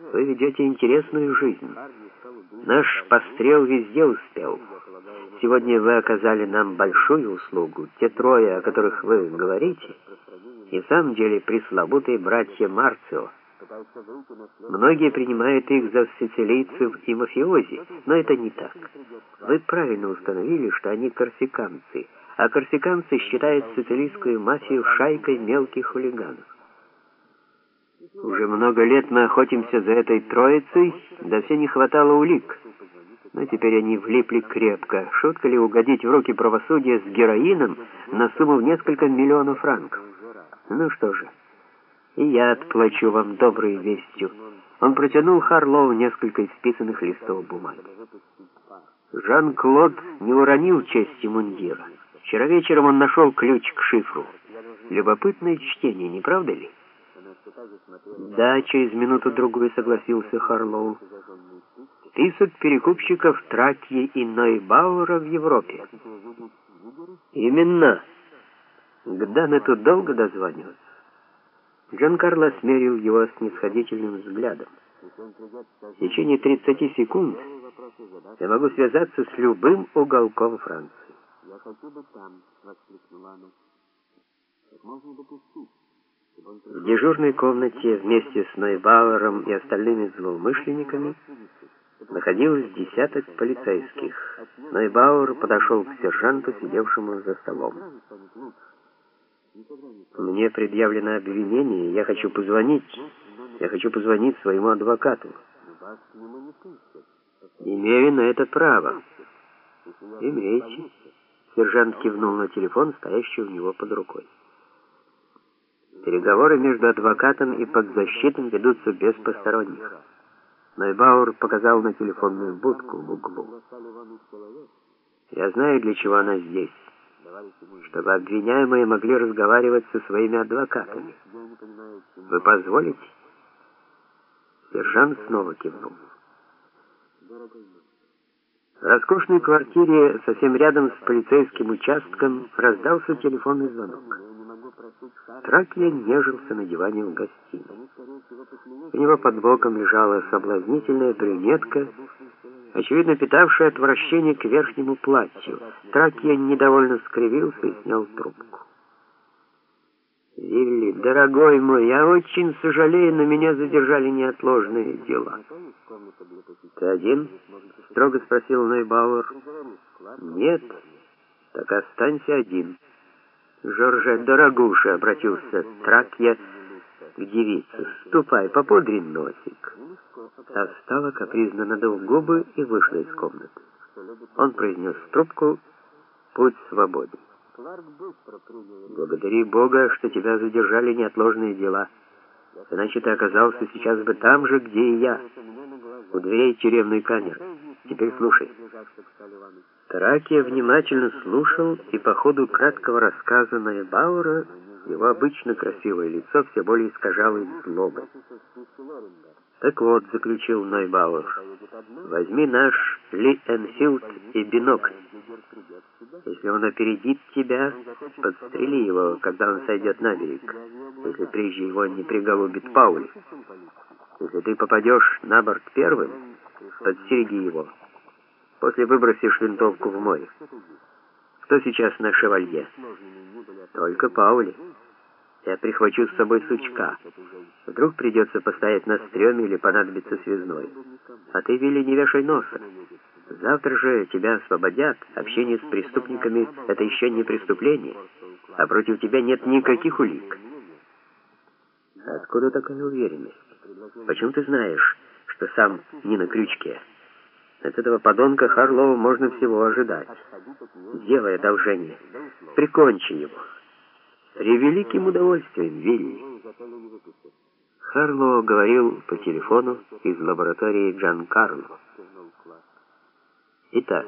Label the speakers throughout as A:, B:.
A: Вы ведете интересную жизнь. Наш пострел везде успел. Сегодня вы оказали нам большую услугу. Те трое, о которых вы говорите, и в самом деле пресловутые братья Марцио. Многие принимают их за сицилийцев и мафиози, но это не так. Вы правильно установили, что они корсиканцы, а корсиканцы считают сицилийскую мафию шайкой мелких хулиганов. Уже много лет мы охотимся за этой троицей, да все не хватало улик. Но теперь они влипли крепко. Шутка ли угодить в руки правосудия с героином на сумму в несколько миллионов франков? Ну что же, и я отплачу вам доброй вестью. Он протянул Харлоу несколько исписанных листов бумаги. Жан-Клод не уронил чести мундира. Вчера вечером он нашел ключ к шифру. Любопытное чтение, не правда ли? Да, через минуту-другую согласился Харлоу. Список перекупщиков Тракьи и Нойбаура в Европе. Именно. К Данету долго дозваниваться. Джан Карло смерил его снисходительным взглядом. В течение 30 секунд я могу связаться с любым уголком Франции. «Я хочу быть там!» — воскликнула она. «Как можно допустить?» Дежурной комнате вместе с Нойбауэром и остальными злоумышленниками находилось десяток полицейских. Нойбауэр подошел к сержанту, сидевшему за столом. «Мне предъявлено обвинение, я хочу позвонить. Я хочу позвонить своему адвокату». «Имею на это право». «Имеете». Сержант кивнул на телефон, стоящий у него под рукой. Переговоры между адвокатом и подзащитным ведутся без посторонних. Нойбауэр показал на телефонную будку в углу. «Я знаю, для чего она здесь. Чтобы обвиняемые могли разговаривать со своими адвокатами. Вы позволите?» Сержант снова кивнул. В роскошной квартире, совсем рядом с полицейским участком, раздался телефонный звонок. Тракия нежился на диване в гостиной. У него под боком лежала соблазнительная брюнетка, очевидно питавшая отвращение к верхнему платью. Тракия недовольно скривился и снял трубку. «Вилли, дорогой мой, я очень сожалею, но меня задержали неотложные дела». «Ты один?» — строго спросил Нойбауэр. «Нет, так останься один». Жорже, дорогуша, обратился Тракья к девице, ступай, попудри носик. Та встала, капризно надув губы и вышла из комнаты. Он произнес в трубку «Путь свободен». «Благодари Бога, что тебя задержали неотложные дела. Иначе ты оказался сейчас бы там же, где и я, у дверей тюремной камеры. Теперь слушай». Таракия внимательно слушал, и по ходу краткого рассказа Найбаура его обычно красивое лицо все более искажалось злобой. «Так вот», — заключил Нойбауэр, — «возьми наш Ли Энфилд и бинокль. Если он опередит тебя, подстрели его, когда он сойдет на берег, если прежде его не приголубит Паули. Если ты попадешь на борт первым, подстереги его». После выбросишь винтовку в море. Кто сейчас на шевалье? Только Паули. Я прихвачу с собой сучка. Вдруг придется постоять на стреме или понадобится связной. А ты, Вилли, не вешай носа. Завтра же тебя освободят. Общение с преступниками — это еще не преступление. А против тебя нет никаких улик. Откуда такая уверенность? Почему ты знаешь, что сам не на крючке?» От этого подонка Харлова можно всего ожидать. Сделай одолжение. Прикончи его. Превеликим удовольствием, Вилли. Харлоу говорил по телефону из лаборатории Джан Карло. Итак,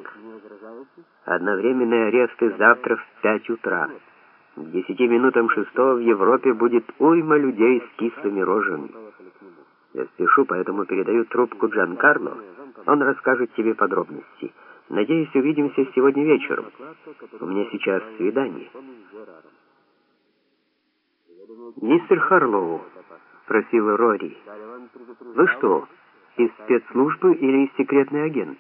A: одновременные аресты завтра в 5 утра. К 10 минутам шестого в Европе будет уйма людей с кислыми рожами. Я спешу, поэтому передаю трубку Джан Карло. Он расскажет тебе подробности. Надеюсь, увидимся сегодня вечером. У меня сейчас свидание. Мистер Харлоу, спросила Рори. «Вы что, из спецслужбы или из секретный агент?»